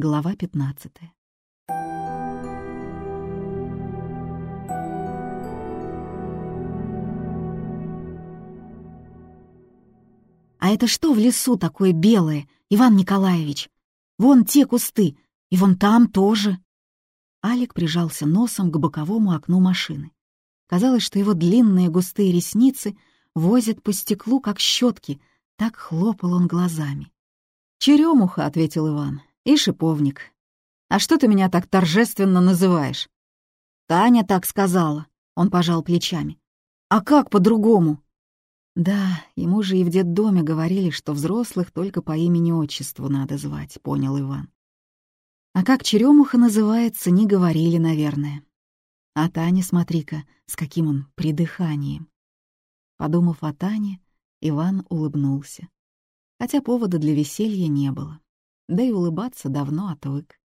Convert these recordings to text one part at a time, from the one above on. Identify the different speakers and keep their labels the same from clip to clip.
Speaker 1: Глава 15. «А это что в лесу такое белое, Иван Николаевич? Вон те кусты, и вон там тоже». Алик прижался носом к боковому окну машины. Казалось, что его длинные густые ресницы возят по стеклу, как щетки, так хлопал он глазами. «Черемуха», — ответил Иван, — «и шиповник. А что ты меня так торжественно называешь?» «Таня так сказала», — он пожал плечами. «А как по-другому?» Да, ему же и в детдоме говорили, что взрослых только по имени-отчеству надо звать, понял Иван. А как черемуха называется, не говорили, наверное. А Таня, смотри-ка, с каким он придыханием. Подумав о Тане, Иван улыбнулся. Хотя повода для веселья не было. Да и улыбаться давно отвык.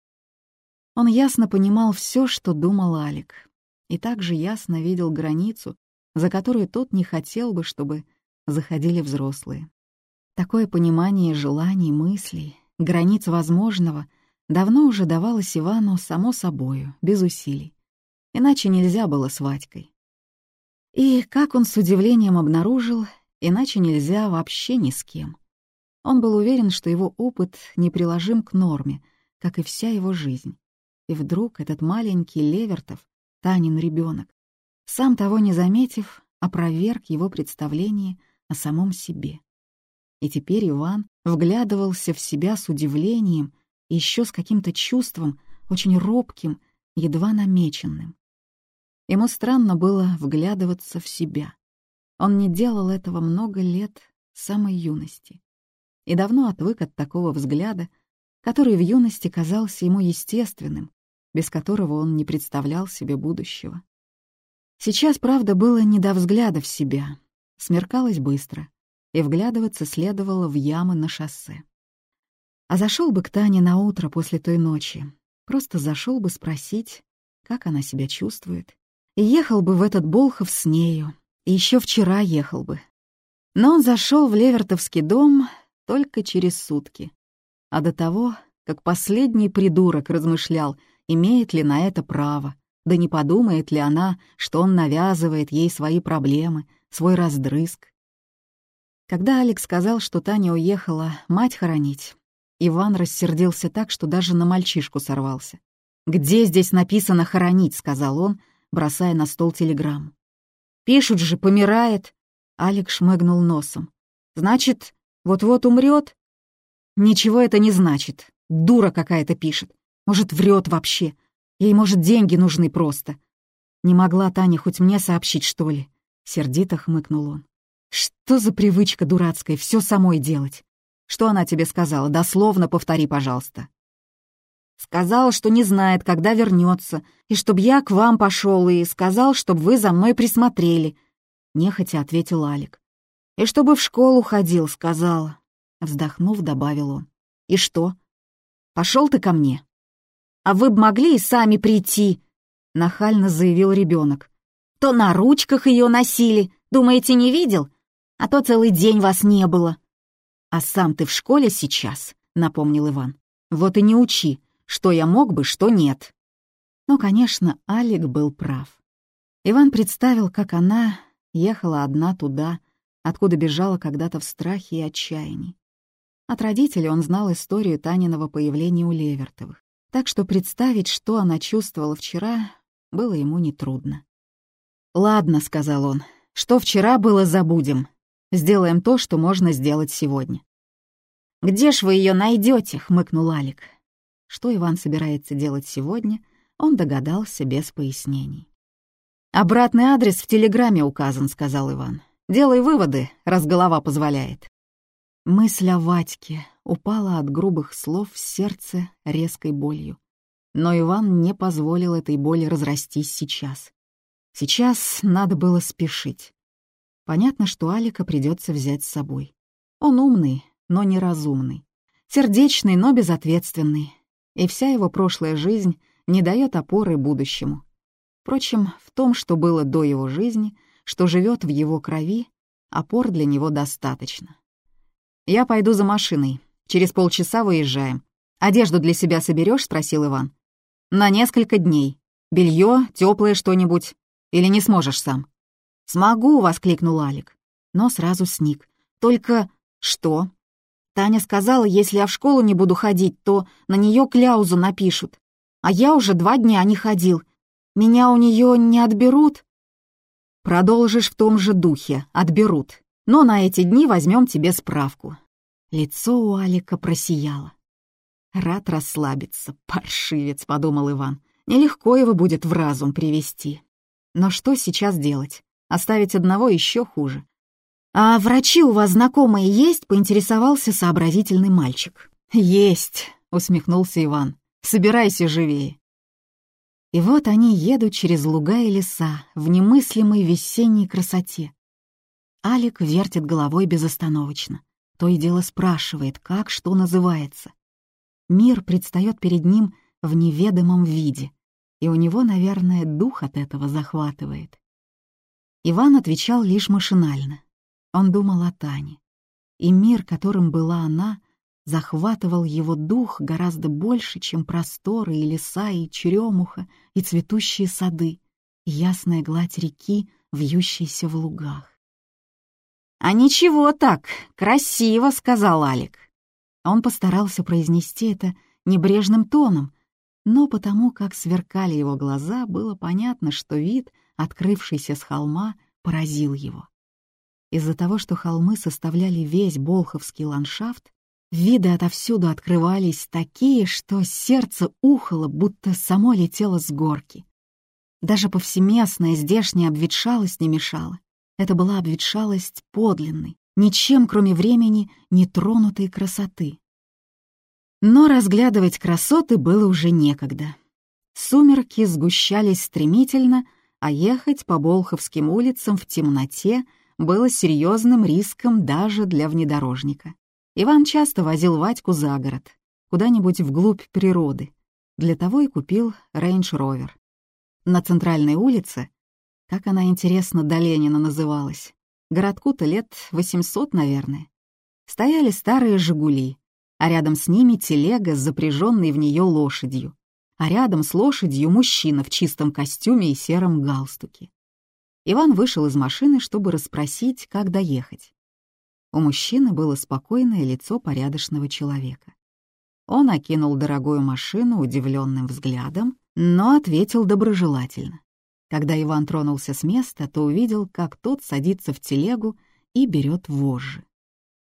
Speaker 1: Он ясно понимал все, что думал Алик, и также ясно видел границу, за которую тот не хотел бы, чтобы заходили взрослые. Такое понимание желаний, мыслей, границ возможного давно уже давалось Ивану само собою, без усилий. Иначе нельзя было с Вадькой. И, как он с удивлением обнаружил, иначе нельзя вообще ни с кем. Он был уверен, что его опыт неприложим к норме, как и вся его жизнь. И вдруг этот маленький Левертов, Танин ребенок, сам того не заметив, опроверг его представление о самом себе. И теперь Иван вглядывался в себя с удивлением и еще с каким-то чувством, очень робким, едва намеченным. Ему странно было вглядываться в себя. Он не делал этого много лет самой юности. И давно отвык от такого взгляда, который в юности казался ему естественным, без которого он не представлял себе будущего. Сейчас, правда, было не до взгляда в себя, Смеркалось быстро, и вглядываться следовало в ямы на шоссе. А зашел бы к Тане на утро после той ночи, просто зашел бы спросить, как она себя чувствует, и ехал бы в этот Болхов с нею, и еще вчера ехал бы. Но он зашел в Левертовский дом только через сутки, а до того, как последний придурок размышлял, имеет ли на это право, да не подумает ли она, что он навязывает ей свои проблемы, свой раздрызг. Когда Алекс сказал, что Таня уехала мать хоронить, Иван рассердился так, что даже на мальчишку сорвался. «Где здесь написано «хоронить»?» — сказал он, бросая на стол телеграмму. «Пишут же, помирает!» — Алекс шмыгнул носом. «Значит, вот-вот умрет?» «Ничего это не значит. Дура какая-то пишет. Может, врет вообще. Ей, может, деньги нужны просто. Не могла Таня хоть мне сообщить, что ли?» Сердито хмыкнул он. «Что за привычка дурацкая все самой делать? Что она тебе сказала? Дословно повтори, пожалуйста». «Сказал, что не знает, когда вернется, и чтоб я к вам пошел, и сказал, чтоб вы за мной присмотрели», — нехотя ответил Алик. «И чтобы в школу ходил», — сказала. Вздохнув, добавил он. «И что? Пошел ты ко мне?» «А вы б могли и сами прийти», — нахально заявил ребенок то на ручках ее носили. Думаете, не видел? А то целый день вас не было. А сам ты в школе сейчас, напомнил Иван. Вот и не учи, что я мог бы, что нет. Но, конечно, Алик был прав. Иван представил, как она ехала одна туда, откуда бежала когда-то в страхе и отчаянии. От родителей он знал историю Таниного появления у Левертовых, так что представить, что она чувствовала вчера, было ему нетрудно. «Ладно», — сказал он, — «что вчера было, забудем. Сделаем то, что можно сделать сегодня». «Где ж вы ее найдете? хмыкнул Алик. Что Иван собирается делать сегодня, он догадался без пояснений. «Обратный адрес в телеграмме указан», — сказал Иван. «Делай выводы, раз голова позволяет». Мысль о Ватьке упала от грубых слов в сердце резкой болью. Но Иван не позволил этой боли разрастись сейчас. Сейчас надо было спешить. Понятно, что Алика придется взять с собой. Он умный, но неразумный. Сердечный, но безответственный. И вся его прошлая жизнь не дает опоры будущему. Впрочем, в том, что было до его жизни, что живет в его крови, опор для него достаточно. «Я пойду за машиной. Через полчаса выезжаем. «Одежду для себя соберешь?» — спросил Иван. «На несколько дней. Белье, теплое что-нибудь. Или не сможешь сам?» «Смогу!» — воскликнул Алик. Но сразу сник. «Только что?» Таня сказала, если я в школу не буду ходить, то на нее кляузу напишут. А я уже два дня не ходил. Меня у нее не отберут? Продолжишь в том же духе, отберут. Но на эти дни возьмем тебе справку. Лицо у Алика просияло. Рад расслабиться, паршивец, подумал Иван. Нелегко его будет в разум привести. Но что сейчас делать? Оставить одного еще хуже. «А врачи у вас знакомые есть?» — поинтересовался сообразительный мальчик. «Есть», — усмехнулся Иван. «Собирайся живее». И вот они едут через луга и леса в немыслимой весенней красоте. Алик вертит головой безостановочно. То и дело спрашивает, как что называется. Мир предстает перед ним в неведомом виде, и у него, наверное, дух от этого захватывает. Иван отвечал лишь машинально. Он думал о Тане. И мир, которым была она, захватывал его дух гораздо больше, чем просторы и леса, и черемуха, и цветущие сады, и ясная гладь реки, вьющаяся в лугах. «А ничего так, красиво», — сказал Алик. Он постарался произнести это небрежным тоном, но потому как сверкали его глаза, было понятно, что вид, открывшийся с холма, поразил его. Из-за того, что холмы составляли весь Болховский ландшафт, виды отовсюду открывались такие, что сердце ухало, будто само летело с горки. Даже повсеместная здешняя обветшалость не мешала. Это была обветшалость подлинной, ничем, кроме времени, нетронутой красоты. Но разглядывать красоты было уже некогда. Сумерки сгущались стремительно, а ехать по Болховским улицам в темноте — было серьезным риском даже для внедорожника. Иван часто возил Вадьку за город, куда-нибудь вглубь природы. Для того и купил рейндж-ровер. На центральной улице, как она, интересно, до Ленина называлась, городку-то лет 800, наверное, стояли старые «Жигули», а рядом с ними телега с запряженной в нее лошадью, а рядом с лошадью мужчина в чистом костюме и сером галстуке. Иван вышел из машины, чтобы расспросить, как доехать. У мужчины было спокойное лицо порядочного человека. Он окинул дорогую машину удивленным взглядом, но ответил доброжелательно. Когда Иван тронулся с места, то увидел, как тот садится в телегу и берет вожжи.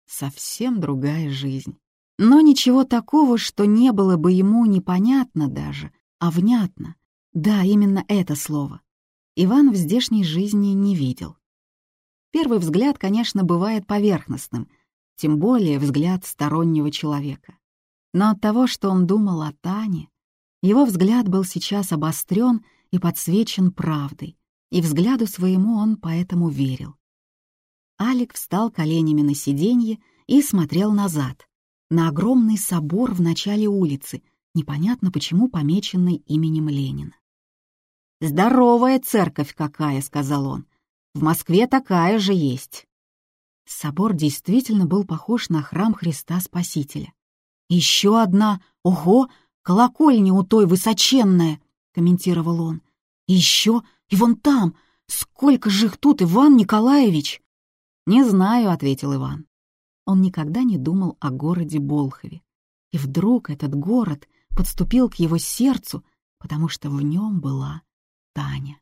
Speaker 1: Совсем другая жизнь. Но ничего такого, что не было бы ему непонятно даже, а внятно. Да, именно это слово. Иван в здешней жизни не видел. Первый взгляд, конечно, бывает поверхностным, тем более взгляд стороннего человека. Но от того, что он думал о Тане, его взгляд был сейчас обострен и подсвечен правдой, и взгляду своему он поэтому верил. Алик встал коленями на сиденье и смотрел назад, на огромный собор в начале улицы, непонятно почему помеченный именем Ленина. «Здоровая церковь какая», — сказал он. «В Москве такая же есть». Собор действительно был похож на храм Христа Спасителя. «Еще одна! Ого! Колокольня у той высоченная!» — комментировал он. еще! И вон там! Сколько же их тут, Иван Николаевич!» «Не знаю», — ответил Иван. Он никогда не думал о городе Болхове. И вдруг этот город подступил к его сердцу, потому что в нем была Таня.